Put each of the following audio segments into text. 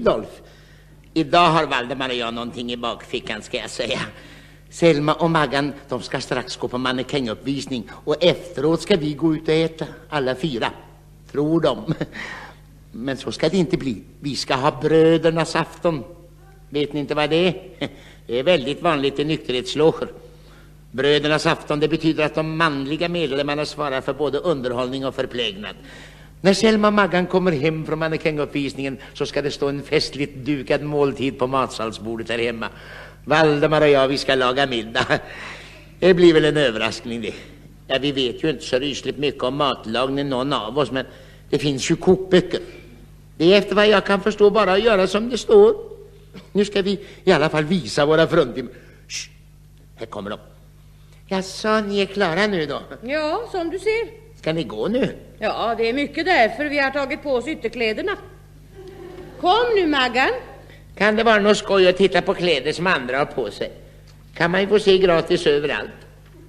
Fridolf. Idag har Valdemar och jag någonting i bakfickan ska jag säga. Selma och Maggan, de ska strax gå på mannekänguppvisning och efteråt ska vi gå ut och äta, alla fyra. Tror de. Men så ska det inte bli. Vi ska ha brödernas afton. Vet ni inte vad det är? Det är väldigt vanligt i nykterhetsloger. Brödernas afton, det betyder att de manliga medlemmarna svarar för både underhållning och förplägnad. När Selma och Maggan kommer hem från mannekänguppvisningen så ska det stå en festligt dukad måltid på matsalsbordet här hemma. Valdemar och jag, vi ska laga middag. Det blir väl en överraskning det. Ja, vi vet ju inte så rysligt mycket om matlagning någon av oss, men det finns ju kokböcker. Det är efter vad jag kan förstå bara att göra som det står. Nu ska vi i alla fall visa våra fruntimmer. Här kommer de. Jaså, ni är klara nu då? Ja, som du ser. Ska ni gå nu? Ja, det är mycket därför vi har tagit på oss ytterkläderna. Kom nu, Maggan. Kan det vara något skoj att titta på kläder som andra har på sig? Kan man ju få se gratis överallt.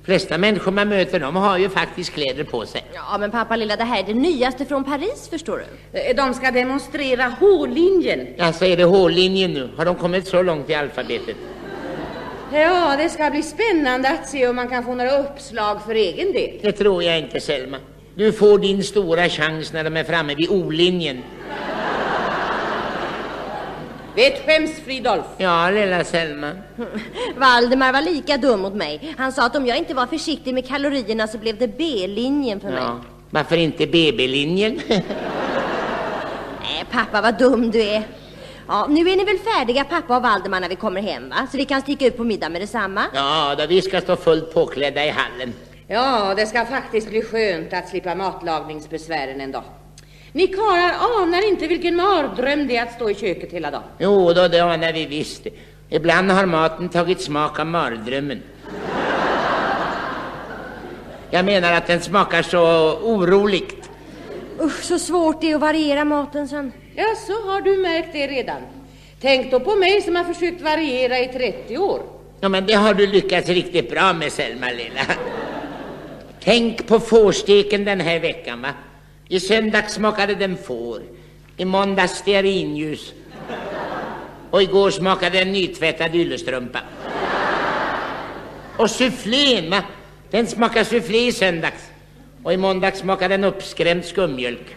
flesta människor man möter de har ju faktiskt kläder på sig. Ja, men pappa lilla, det här är det nyaste från Paris, förstår du. Eh, De ska demonstrera H-linjen. Alltså är det H-linjen nu? Har de kommit så långt i alfabetet? Ja, det ska bli spännande att se om man kan få några uppslag för egen del. Det tror jag inte Selma. Du får din stora chans när de är framme vid O-linjen. Vet skäms, Fridolf. Ja, lilla Selma. Valdemar var lika dum mot mig. Han sa att om jag inte var försiktig med kalorierna så blev det B-linjen för mig. Ja. Varför inte BB-linjen? Nej, pappa vad dum du är. Ja, nu är ni väl färdiga pappa och Valdemar när vi kommer hem va? Så vi kan sticka ut på middag med detsamma. ja, då vi ska stå fullt påklädda i hallen. Ja, det ska faktiskt bli skönt att slippa matlagningsbesvären en dag. Ni karlar anar inte vilken mardröm det är att stå i köket hela dagen. Jo, då, det anar vi visst. Ibland har maten tagit smak av mardrömmen. Jag menar att den smakar så oroligt. Usch, så svårt det är att variera maten sen. Ja, så har du märkt det redan. Tänk då på mig som har försökt variera i 30 år. Ja, men det har du lyckats riktigt bra med, Selma lilla. Tänk på fårsteken den här veckan, va? I söndags smakade den får. I måndags stearinljus. Och igår smakade den nytvättad yllestrumpa. Och sufflén, va? Den smakade sufflé i söndags. Och i måndags smakade den uppskrämd skummjölk.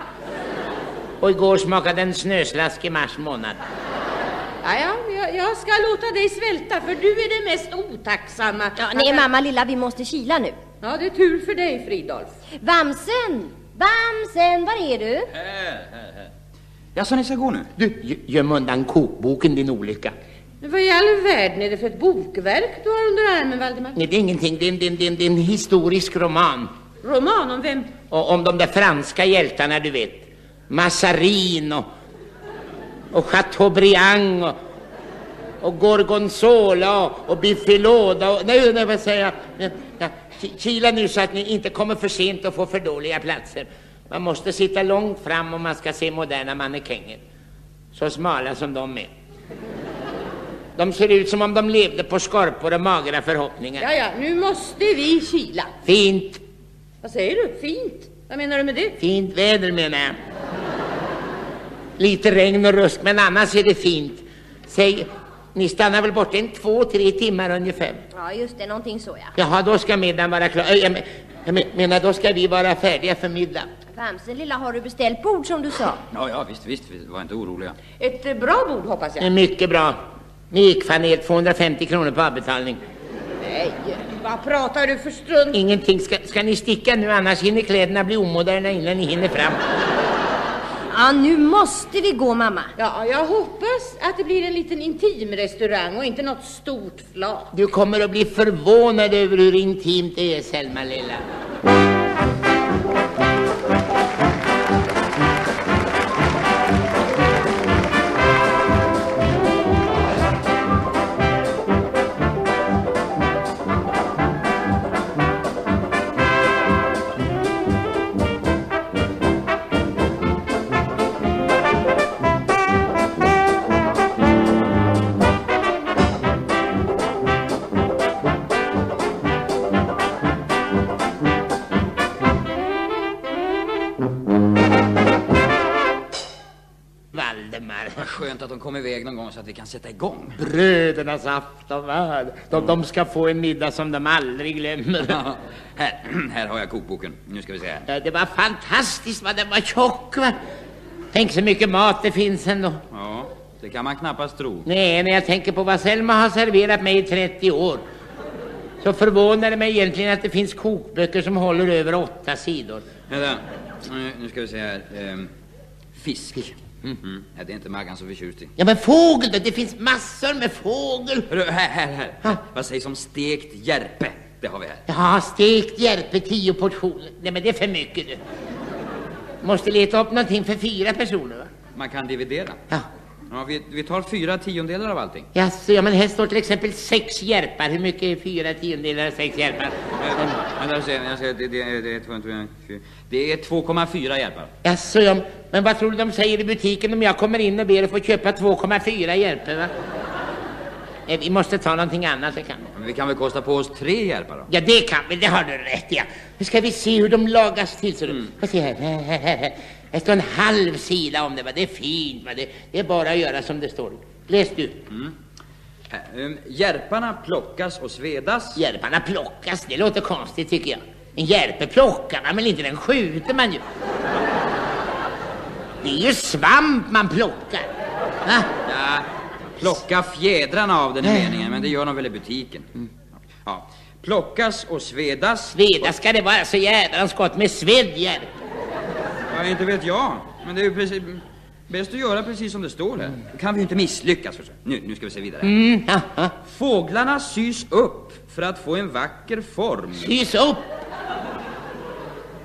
Och igår smakade den snöslask i mars månad. Ja, ja, jag, jag ska låta dig svälta för du är det mest otacksamma. Ja, nej mamma lilla, vi måste kila nu. Ja, det är tur för dig, Fridolf. Vamsen! Vamsen, var är du? Ja, så ni ska gå nu? Du, gö- göm undan kokboken, din olycka. Men vad i all världen är det för ett bokverk du har under armen, Valdemar? Nej, det är ingenting. Det är en, det är en, det är en, det är en historisk roman. Roman om vem? Och om de där franska hjältarna, du vet. Massarin och, och Chateaubriand och, och Gorgonzola och, och Biffilåda och... Nej, nej, vad säger jag? Ja, ki- kila nu så att ni inte kommer för sent och får för dåliga platser. Man måste sitta långt fram om man ska se moderna mannekänger. Så smala som de är. De ser ut som om de levde på skorpor och magra förhoppningar. Ja, ja, nu måste vi kila. Fint, Vad säger du? Fint? Vad menar du med det? fint väder menar jag. Lite regn och rusk, men annars är det fint. Säg, ni stannar väl borta en två, tre timmar ungefär? Ja, just det, någonting så ja. Jaha, då ska middagen vara klar. Jag men- jag men- menar, då ska vi vara färdiga för middag. Vamsen lilla, har du beställt bord som du sa? Ja, ja, visst, visst, var inte oroliga. Ett eh, bra bord hoppas jag. mycket bra. Mikfanel, 250 kronor på avbetalning. Nej, vad pratar du för strunt? Ingenting. Ska, ska ni sticka nu, annars hinner kläderna bli omoderna innan ni hinner fram. Ja, nu måste vi gå mamma. Ja, jag hoppas att det blir en liten intim restaurang och inte något stort flak. Du kommer att bli förvånad över hur intimt det är, Selma lilla. Skönt att de kom iväg någon gång så att vi kan sätta igång. Brödernas afton, va? De, de ska få en middag som de aldrig glömmer. Ja, här, här har jag kokboken. Nu ska vi se här. Ja, det var fantastiskt vad den var tjock, va? Tänk så mycket mat det finns ändå. Ja, det kan man knappast tro. Nej, när jag tänker på vad Selma har serverat mig i 30 år så förvånar det mig egentligen att det finns kokböcker som håller över åtta sidor. Vänta, nu, nu ska vi se här. Ehm, fisk. Mm. Ja, det är inte Maggan så förtjust i. Ja, men fågel då? Det finns massor med fågel. Hörru, här, här, här. Ja. Vad sägs om stekt järpe? Det har vi här. Ja, stekt järpe, tio portioner. Nej, men det är för mycket du. Måste leta upp någonting för fyra personer, va? Man kan dividera. Ja. Ja, vi, vi tar fyra tiondelar av allting. Jaså, ja, men här står till exempel sex järpar. Hur mycket är fyra tiondelar av sex järpar? Eh, Vänta, jag ser, jag ser, det, det, är- det är två, tre, fyra. Det är 2,4 järpar. Jaså, ja, men vad tror du de säger i butiken om jag kommer in och ber att få köpa 2,4 järpar, va? Nej, vi måste ta någonting annat, det kan. Men vi kan väl kosta på oss tre järpar då? Ja, det kan vi, det har du rätt i, ja. Nu ska vi se hur de lagas till. Så. Får se här. Det står en halv sida om det, va? Det är fint, va? Det, det är bara att göra som det står. Läs du. Här, ehm, Järparna plockas och svedas. Järparna plockas, det låter konstigt tycker jag. En järpe plockar man, men inte den skjuter man ju. Det är ju svamp man plockar. Va? Ja, plocka fjädrarna av den här meningen, men det gör de väl i butiken. Ja. Plockas och svedas. Sveda ska det vara så jädrans gott med svedd järpe. Ja, inte vet jag. Men det är ju precis, bäst att göra precis som det står här. Då kan vi ju inte misslyckas. Nu, nu ska vi se vidare. Mm. Fåglarna sys upp för att få en vacker form. Sys upp.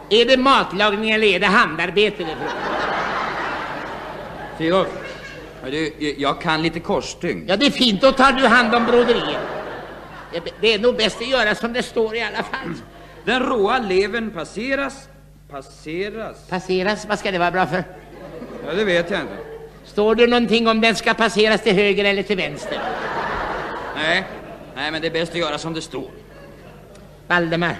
Är det matlagning eller är det handarbete? Det är frågan? Du, jag kan lite korstyngd. Ja, det är fint. Då tar du hand om broderiet. Det- Det är nog bäst att göra som det står i alla fall. Den råa levern passeras. Passeras? Passeras, vad ska det vara bra för? Ja, det vet jag inte. Står det någonting om den ska passeras till höger eller till vänster? Nej, nej, men det är bäst att göra som det står. Valdemar,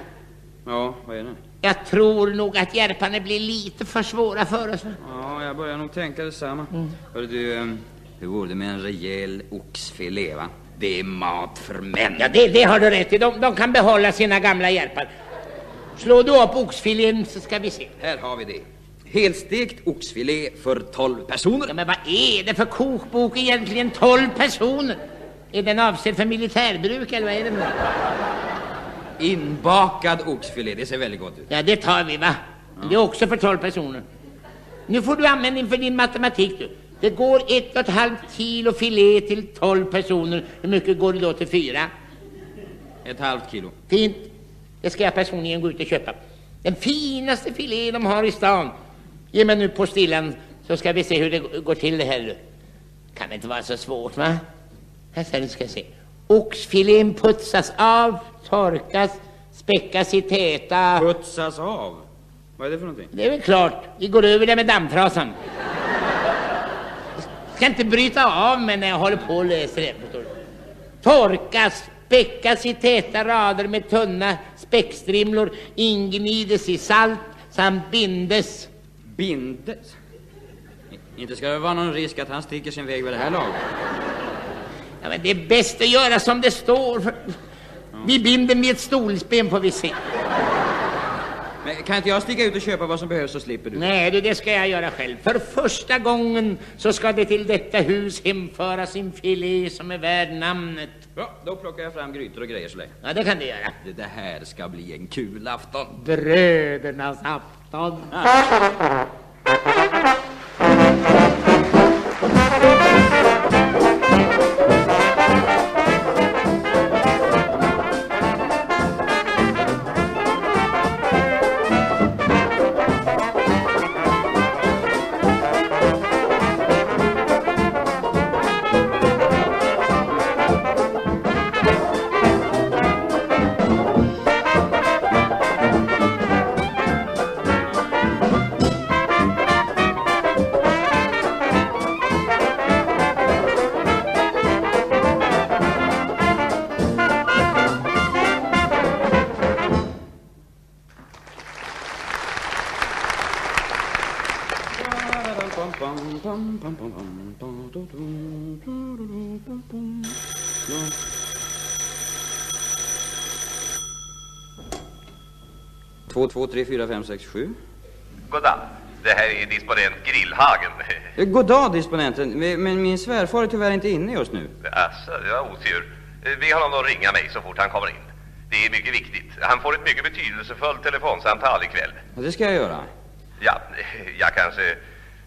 Ja, vad är det? jag tror nog att järparna blir lite för svåra för oss. Ja, jag börjar nog tänka detsamma. Mm. Hörru du, ehm, hur vore det med en rejäl oxfilé, va? Det är mat för män. Ja, det, det har du rätt i. De, de kan behålla sina gamla järpar. Slå du upp oxfilén så ska vi se. Här har vi det. Helstekt oxfilé för 12 personer. Ja, men vad är det för kokbok egentligen? 12 personer? Är den avsedd för militärbruk eller vad är det? med? Inbakad oxfilé, det ser väldigt gott ut. Ja, det tar vi va? Det är också för 12 personer. Nu får du användning för din matematik du. Det går ett och ett halvt kilo filé till 12 personer. Hur mycket går det då till fyra? Ett halvt kilo. Fint. Det ska jag personligen gå ut och köpa. Den finaste filé de har i stan. Ge mig nu på stillan så ska vi se hur det går till det här. Kan det inte vara så svårt va? Här sen ska jag se. Oxfilén putsas av, torkas, späckas i täta... Putsas av. Vad är det för någonting? Det är väl klart. Vi går över det med dammtrasan. Jag ska inte bryta av mig när jag håller på och läser det. Torkas, späckas i täta rader med tunna späckstrimlor, ingnides i salt samt bindes. Bindes? Inte ska det vara någon risk att han sticker sin väg vid det här laget. Ja, men det är bäst att göra som det står. Vi binder med ett stolsben får vi se. Men kan inte jag sticka ut och köpa vad som behövs så slipper du? Nej, det ska jag göra själv. För första gången så ska det till detta hus hemföras en filé som är värd namnet. Ja, då plockar jag fram grytor och grejer så länge. Ja, det kan du göra. Det, det här ska bli en kul afton. Brödernas afton. Ah. 2, 3, 4, 5, 6, 7. Goddag. Det här är disponent Grillhagen. Eh, Goddag, disponenten. Men min svärfar är tyvärr inte inne just nu. Asså, det var otur. Eh, Be honom att ringa mig så fort han kommer in. Det är mycket viktigt. Han får ett mycket betydelsefullt telefonsamtal ikväll. Det ska jag göra. Ja, jag kanske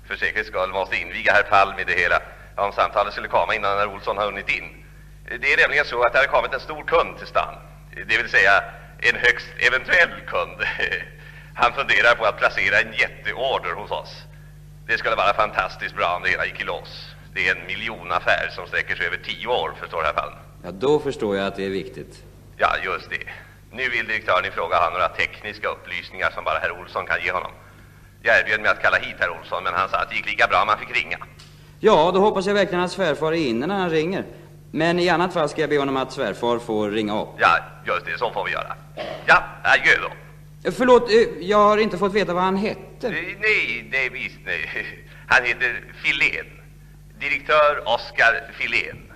för säkerhets skull måste inviga herr Palm i det hela. Om samtalet skulle komma innan herr Olsson har hunnit in. Det är nämligen så att det har kommit en stor kund till stan. Det vill säga en högst eventuell kund. Han funderar på att placera en jätteorder hos oss. Det skulle vara fantastiskt bra om det hela gick i lås. Det är en miljonaffär som sträcker sig över tio år, förstår herr Palm. Ja, då förstår jag att det är viktigt. Ja, just det. Nu vill direktören i fråga ha några tekniska upplysningar som bara herr Olsson kan ge honom. Jag erbjöd mig att kalla hit herr Olsson, men han sa att det gick lika bra om han fick ringa. Ja, då hoppas jag verkligen att svärfar är inne när han ringer. Men i annat fall ska jag be honom att svärfar får ringa upp. Ja, just det, så får vi göra. Ja, adjö då. Eh, Förlåt, eh, jag har inte fått veta vad han Eh, hette. Nej, nej visst, nej. Han heter Filén. Direktör Oskar Filén.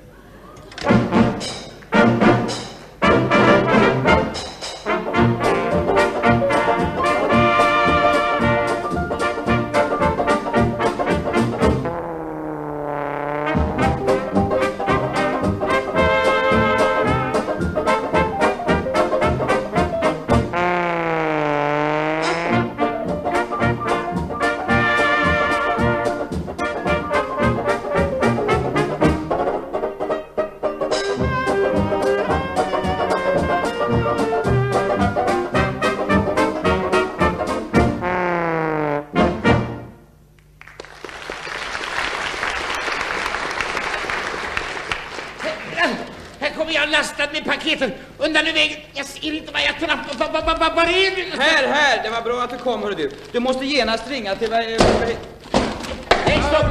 Här kommer jag lastad med paketen. Undan ur vägen. Jag ser inte vad jag trampar. Var, var, var, var, är du? Här, här! Det var bra att du kom, hörru du. Du måste genast ringa till... eh, Nej, stopp!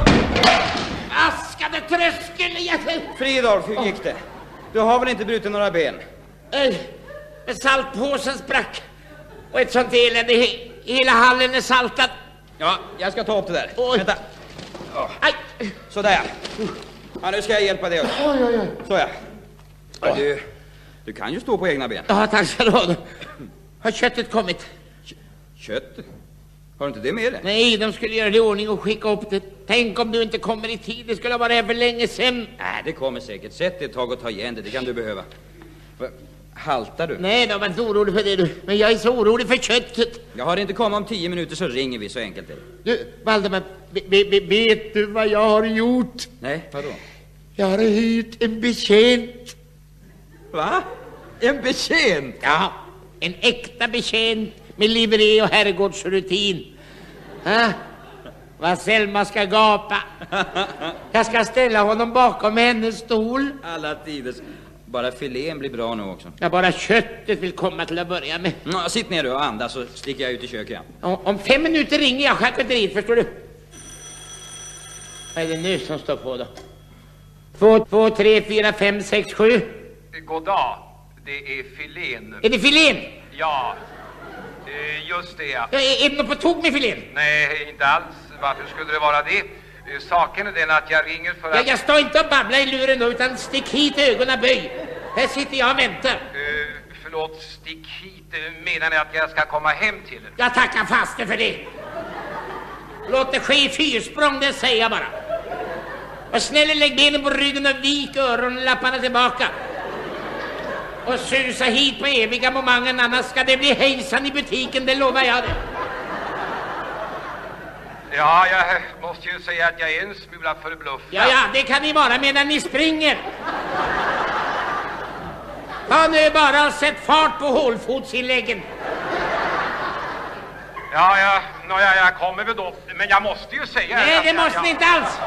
Askade tröskel! Jag- Fridolf, hur gick det? Du har väl inte brutit några ben? Ej, men saltpåsen sprack. Och ett sånt elände. He- Hela hallen är saltad. Ja, jag ska ta upp det där. Oj. Vänta. Aj! Sådär. Ja, nu ska jag hjälpa dig upp. Oj, oj, oj. Såja. Ja, du, du kan ju stå på egna ben. Ja, tack ska du ha. Har köttet kommit? Kött? Har du inte det med dig? Nej, de skulle göra det i ordning och skicka upp det. Tänk om du inte kommer i tid. Det skulle ha varit här för länge sedan. Nej, det kommer säkert. Sätt dig ett tag och ta igen det. Det kan du behöva. Va, Haltar du? Nej, de var inte orolig för det du. Men jag är så orolig för köttet. Jag har inte kommit om tio minuter så ringer vi, så enkelt är det. Du, Valdemar, ve- ve- ve- vet du vad jag har gjort? Nej, vadå? Jag har hyrt en betjänt. Va? En betjänt? Ja, en äkta betjänt med livré och herrgårdsrutin. Ha? Vad Selma ska gapa. Jag ska ställa honom bakom hennes stol. Alla tiders. Bara filén blir bra nu också. Jag bara köttet vill komma till att börja med. Ja, sitt ner du och andas så sticker jag ut i köket. Om, om fem minuter ringer jag charkuteriet, förstår du? Vad är det nu som står på då? Två, två, tre, fyra, fem, sex, sju. God dag. Det är filén. Är det filén? Ja, eh, just det ja. Ja, är, det något på tok med filén? Nej, inte alls. Varför skulle det vara det? Eh, Saken är den att jag ringer för Ja, att... jag står inte och babblar i luren då, utan stick hit ögonen, böj. Här sitter jag och väntar. Eh, förlåt, stick hit. Menar ni att jag ska komma hem till er? Jag tackar faste för det. Låt det ske i fyrsprång, det säger jag bara. Och snälla lägg benen på ryggen och vik öronlapparna tillbaka. Och susa hit på eviga momangen, annars ska det bli hejsan i butiken, det lovar jag dig. Ja, jag måste ju säga att jag är en smula förbluffad. Ja, ja, det kan ni vara medan ni springer. Ta nu bara sätt fart på hålfotsinläggen. Ja, ja, nå, ja, jag kommer väl då. Men jag måste ju säga... Nej, det måste jag- ni inte alls.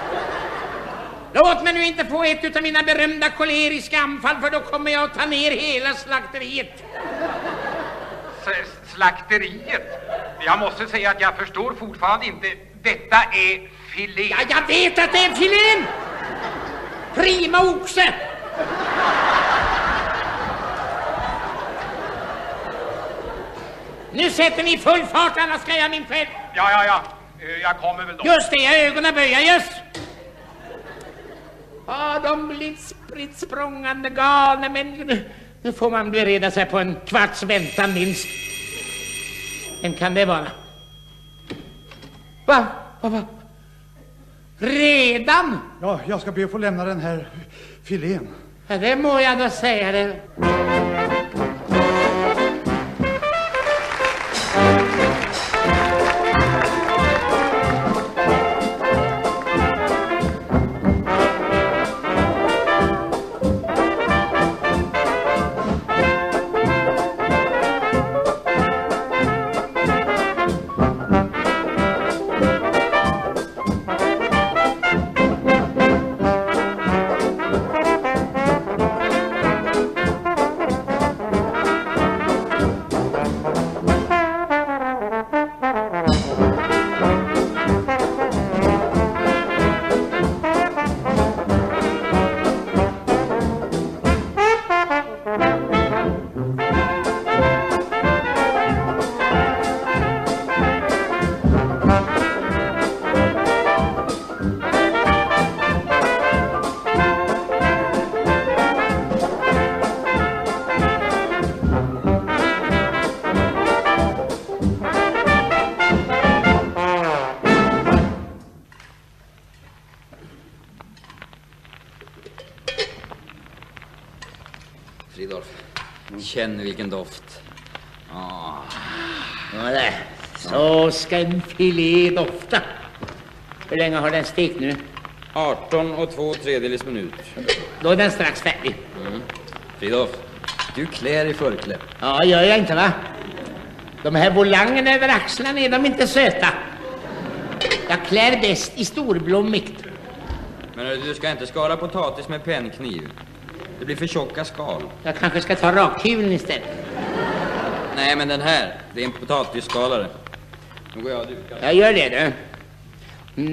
Låt mig nu inte få ett utav mina berömda koleriska anfall för då kommer jag att ta ner hela slakteriet. S- Slakteriet. Jag måste säga att jag förstår fortfarande inte. Detta är filé. Ja, jag vet att det är filén! Prima oxe! Nu sätter ni full fart annars ska jag min själv. Ja, ja, ja. Eh, Jag kommer väl då. Just det, ja, ögonen böja, just! Ja, de blir spritt språngande galna människor. Nu får man bereda sig på en kvarts väntan minst. Vem kan det vara? Va? Va? va? Redan? Ja, jag ska be att få lämna den här filén. Ja, det må jag då säga det. Fridolf, känn vilken doft. Ah, Ja. Så ska en filé dofta. Hur länge har den stekt nu? 18 och två tredjedels minut. Då är den strax färdig. Fridolf, du klär i förkläpp. Ja, gör jag inte va? De här volangerna över axlarna, är de inte söta? Jag klär bäst i storblommigt. Men du ska inte skala potatis med pennkniv. Det blir för tjocka skal. Jag kanske ska ta rakhyveln istället. Nej, men den här, det är en potatisskalare. Nu går jag och dukar. Jag gör det du.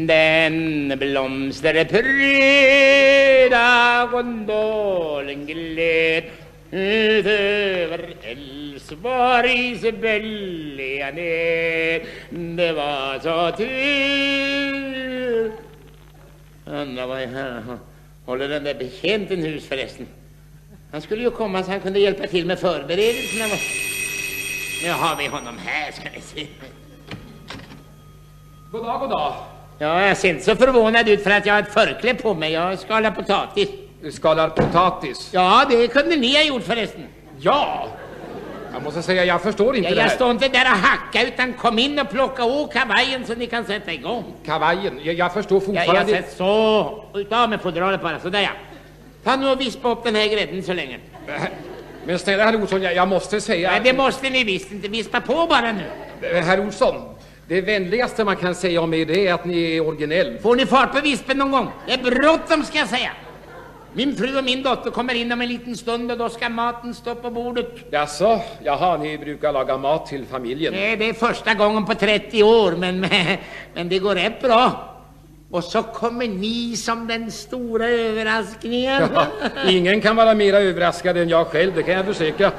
Den blomsterpröda gondolen gled ut över Älvsborgs bölliga ned. Det var så tur. Undrar vad jag håller den där betjänten hus förresten. Han skulle ju komma så han kunde hjälpa till med förberedelserna. Nu har vi honom här ska ni se. God dag, god dag. Ja, jag ser inte så förvånad ut för att jag har ett förkläde på mig. Jag skalar potatis. Du skalar potatis. Ja, det kunde ni ha gjort förresten. Ja! Jag måste säga, jag förstår inte Ja, det jag här. står inte där och hacka utan kom in och plocka å kavajen så ni kan sätta igång. Kavajen, jag, jag förstår Ja, jag fortfarande... sätter så. Utav med fodralet bara, sådär ja. Ta nu och vispa upp den här grädden så länge. Men snälla herr Olsson, jag, jag måste säga... Ja, det måste ni visst inte. Vispa på bara nu. Herr Olsson, det vänligaste man kan säga om er det är att ni är originell. Får ni fart på vispen någon gång? Det är bråttom ska jag säga. Min fru och min dotter kommer in om en liten stund och då ska maten stå på bordet. Jaså, jaha, ni brukar laga mat till familjen. Nej, det är första gången på 30 år, men, men det går rätt bra. Och så kommer ni som den stora överraskningen. Ja, ingen kan vara mera överraskad än jag själv, det kan jag försäkra.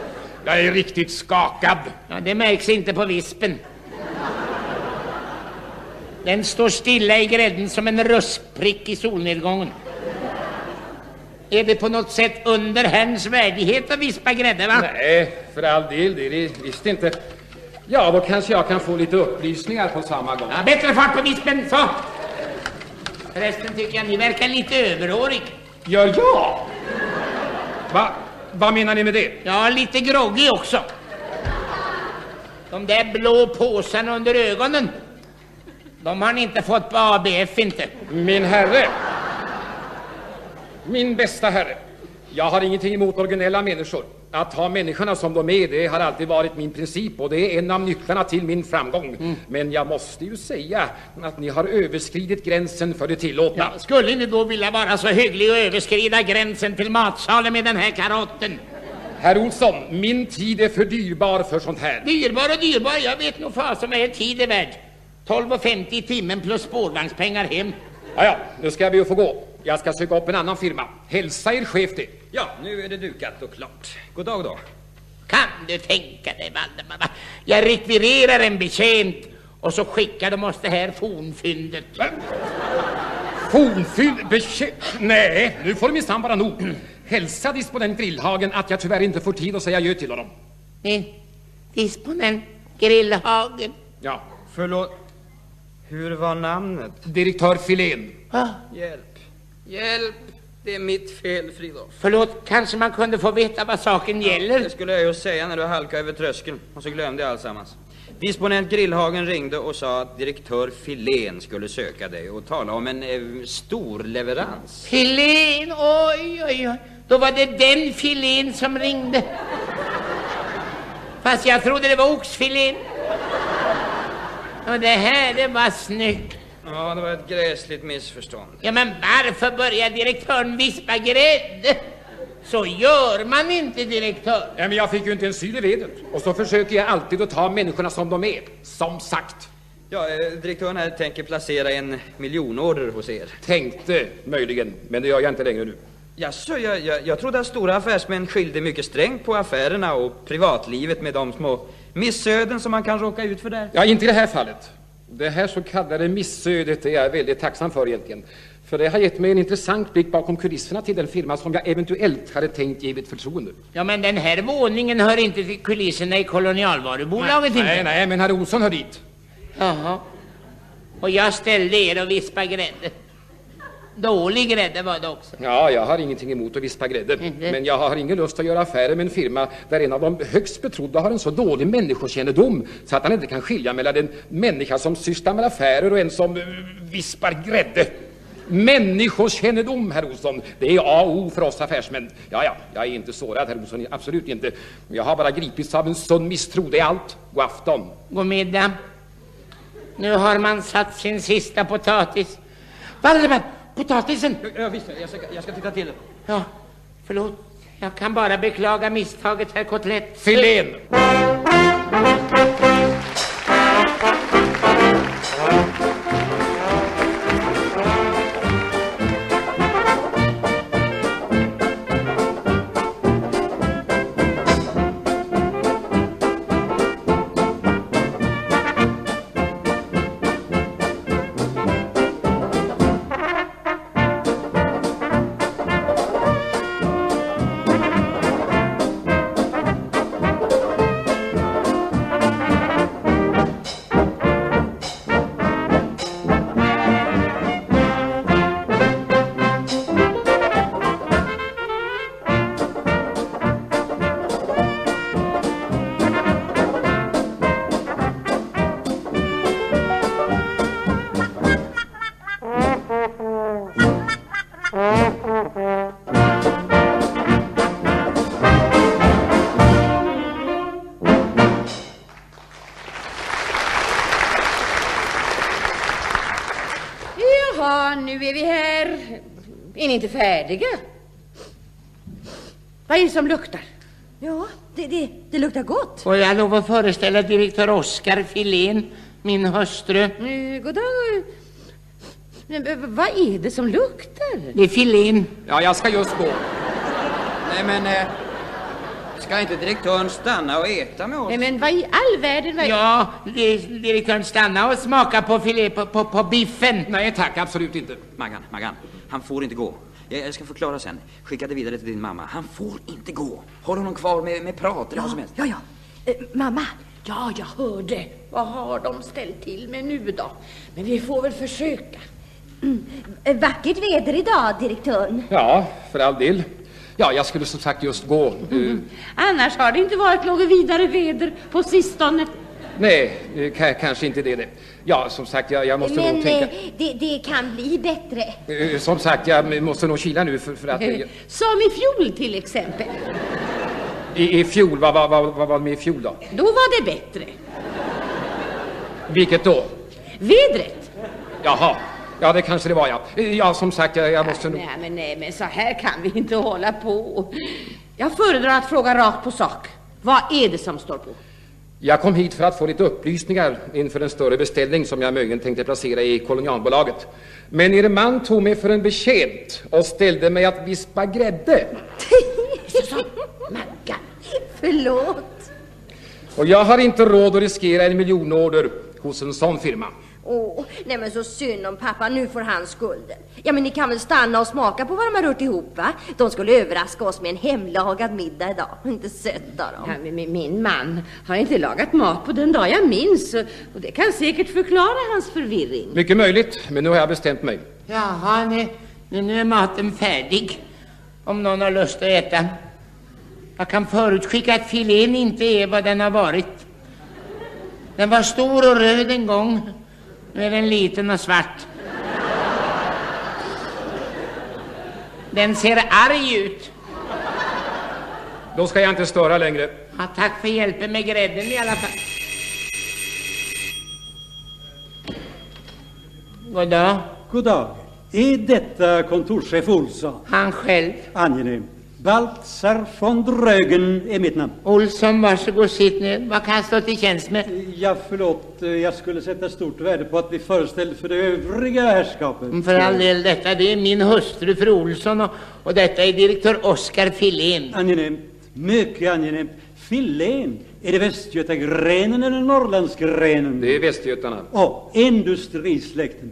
Jag är riktigt skakad. Ja, det märks inte på vispen. Den står stilla i grädden som en rustprick i solnedgången. Är det på något sätt under herrns värdighet att vispa grädde, va? Nej, för all del, det är det visst inte. Ja, då kanske jag kan få lite upplysningar på samma gång. Ja, bättre fart på vispen, så! Förresten tycker jag ni verkar lite överårig. Gör jag? Va? Vad menar ni med det? Ja, lite groggy också. De där blå påsarna under ögonen, de har ni inte fått på ABF inte. Min herre. Min bästa herre. Jag har ingenting emot originella människor. Att ha människorna som de är, det har alltid varit min princip och det är en av nycklarna till min framgång. Men jag måste ju säga att ni har överskridit gränsen för det tillåtna. Ja, skulle ni då vilja vara så hygglig och överskrida gränsen till matsalen med den här karotten? Herr Olsson, min tid är för dyrbar för sånt här. Dyrbar och dyrbar, jag vet nog fasen vad er tid är värd. 12,50 i timmen plus spårvagnspengar hem. Ja, ja, nu ska jag be att få gå. Jag ska söka upp en annan firma. Hälsa er chef det. Ja, nu är det dukat och klart. God dag, dag. Kan du tänka dig, Valdemar? va? Jag rekvirerar en betjänt Och så skickar de oss det här fornfyndet. Fornfylld besked... Nej, nu får det minsann vara nog. Hälsa disponent Grillhagen att jag tyvärr inte får tid att säga adjö till honom. Eh, Disponent Grillhagen. Ja, Förlåt. Hur var namnet? direktör Filén. Ah, Hjälp. Hjälp. Det är mitt fel, Fridolf. förlåt, kanske man kunde få veta vad saken Det gäller? skulle jag ju säga när du halkade över tröskeln. Och så glömde jag alltsammans. Disponent Grillhagen ringde och sa att direktör Filén skulle söka dig och tala om en eh, stor leverans. Filén, oj, oj, oj. Då var det den filén som ringde. Fast jag trodde det var oxfilén. Och det här, det var snyggt. Ja, det var ett gräsligt missförstånd. Ja, men varför börjar direktören vispa grädde? Så gör man inte, direktör. Ja, men jag fick ju inte en syl i vedet. Och så försöker jag alltid att ta människorna som de är. Som sagt. Ja, eh, direktören här tänker placera en miljonorder hos er. Tänkte möjligen, men det gör jag inte längre nu. Jaså, jag, jag, jag trodde att stora affärsmän skilde mycket strängt på affärerna och privatlivet med de små missöden som man kan råka ut för där. Ja, inte i det här fallet. Det här så kallade missödet är jag väldigt tacksam för egentligen. För det har gett mig en intressant blick bakom kulisserna till den firma som jag eventuellt hade tänkt givit förtroende. Ja, men den här våningen hör inte till kulisserna i kolonialvarubolaget inte. Nej, nej, men herr Olsson hör dit. Jaha. Och jag ställde er och vispa grädde. Dålig grädde var det också. Ja, jag har ingenting emot att vispa grädde. Mhm. Men jag har ingen lust att göra affärer med en firma där en av de högst betrodda har en så dålig människokännedom så att han inte kan skilja mellan en människa som sysslar med affärer och en som eh, vispar grädde. Människokännedom, herr Olsson, det är A och O för oss affärsmän. Ja, ja, jag är inte sårad, herr Olsson, absolut inte. Jag har bara gripits av en sund misstro, det är allt. God afton. God middag. Nu har man satt sin sista potatis. Valdemar, potatisen! Ja, visst, jag ska, jag ska titta till det. Ja, förlåt. Jag kan bara beklaga misstaget, herr Kotelett. Filén! Jaha, inte färdiga? Vad är det som luktar? Ja, det, det, det luktar gott. Får jag lov att föreställa direktör Oskar Filén, min hustru? Eh, goddag. Men, vad är det som luktar? Det är Filén. Ja, jag ska just gå. Nej, men... Eh, ska inte direktören stanna och äta med oss? Nej, men vad i all världen? Vad... Ja, di- direktören stanna och smaka på filé på, på, på biffen. Nej tack, absolut inte. Maggan, Maggan, han får inte gå. Jag, jag ska förklara sen. Skicka det vidare till din mamma. Han får inte gå. Håll honom kvar med, med prat eller vad som helst. Ja, ja. Eh, mamma, Ja, jag hörde. Vad har de ställt till med nu då? Men vi får väl försöka. eh, vackert väder idag, direktören. Ja, för all del. Ja, jag skulle som sagt just gå. Eh, Annars har det inte varit något vidare väder på sistone. nej, eh, ka- kanske inte det. det. Ja, som sagt, jag, jag måste Men nog tänka... eh, det, det kan bli bättre. Eh, Som sagt, jag måste nog kila nu för, för att... eh, Som i fjol till exempel. I, I fjol, vad, vad, vad, vad var det med i fjol då? Då var det bättre. Vilket då? Vädret. Jaha, ja det kanske det var ja. Eh, Ja, som sagt, jag, jag måste. Nej, men, nej, men så här kan vi inte hålla på. Jag föredrar att fråga rakt på sak. Vad är det som står på? Jag kom hit för att få lite upplysningar inför en större beställning som jag möjligen tänkte placera i kolonialbolaget. Men er man tog mig för en betjänt och ställde mig att vispa grädde. Maggan. Förlåt. Och jag har inte råd att riskera en miljonorder hos en sån firma. Åh, nej men så synd om pappa, nu får han skulden. Ja men ni kan väl stanna och smaka på vad de har rört ihop va? De skulle överraska oss med en hemlagad middag idag. Inte sött av dem. Ja, men min- min man har inte lagat mat på den dag jag minns och det kan säkert förklara hans förvirring. Mycket möjligt, men nu har jag bestämt mig. Jaha, nu, nu är maten färdig. Om någon har lust att äta. Jag kan förutskicka att filén inte är vad den har varit. Den var stor och röd en gång. Nu är den liten och svart. Den ser arg ut. Då ska jag inte störa längre. Ja, tack för hjälpen med grädden i alla fall. God dag. God dag. Är detta kontorschef Olsson? Han själv. Angenämt. Baltzar von Drögen är mitt namn. Olsson, varsågod sitt ner. Vad kan jag stå till tjänst med? Ja, förlåt. eh, Jag skulle sätta stort värde på att bli föreställd för det övriga herrskapet. För all del, detta det är min hustru fru Olsson och, och detta är direktör Oskar Filén. Angenämt. Mycket angenämt. Filén. Är det Västgötagrenen eller Norrlandsgrenen? Det är Västgötarna. Och industrisläkten.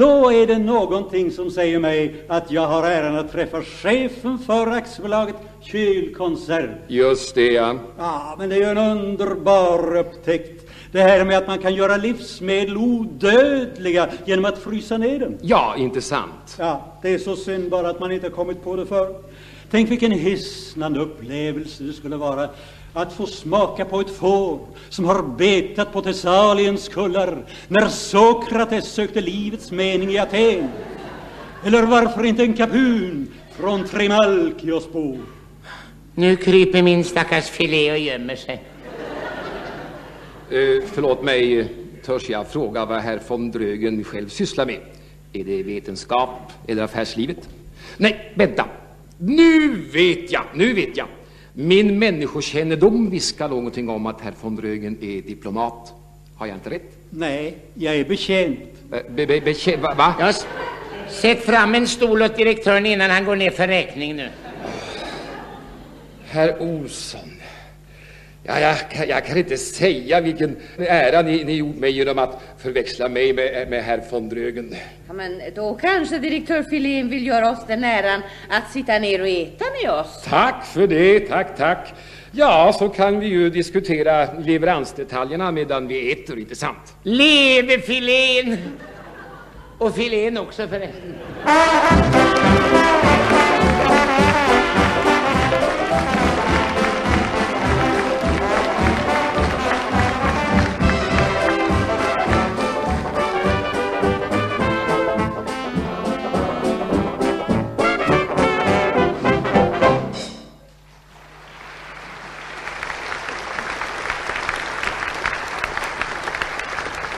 Då är det någonting som säger mig att jag har äran att träffa chefen för aktiebolaget Kylkonserv. Just det, ja. Ja, men det är ju en underbar upptäckt. Det här med att man kan göra livsmedel odödliga genom att frysa ner dem. Ja, inte sant. Ja, det är så synd bara att man inte har kommit på det förr. Tänk vilken hisnande upplevelse det skulle vara att få smaka på ett får som har betat på Thessaliens kullar när Sokrates sökte livets mening i Aten. Eller varför inte en kapun från Trimalchios bord? Nu kryper min stackars filé och gömmer sig. Eh, förlåt mig, törs jag fråga vad herr von Drögen själv sysslar med? Är det vetenskap eller affärslivet? Nej, vänta. Nu vet jag, nu vet jag. Min människokännedom viskar någonting om att herr von Drögen är diplomat. Har jag inte rätt? Nej, jag är betjänt. Be, be, be, va? va? Ja, s- sätt fram en stol åt direktören innan han går ner för räkning nu. Herr Olsson. Ja, jag, kan- jag kan inte säga vilken ära ni, ni gjort mig genom att förväxla mig med, med herr von Drögen. Ja, men då kanske direktör Filén vill göra oss den äran att sitta ner och äta med oss. Tack för det, tack, tack. Ja, så kan vi ju diskutera leveransdetaljerna medan vi äter, inte sant? Leve filén! Och filén också förresten.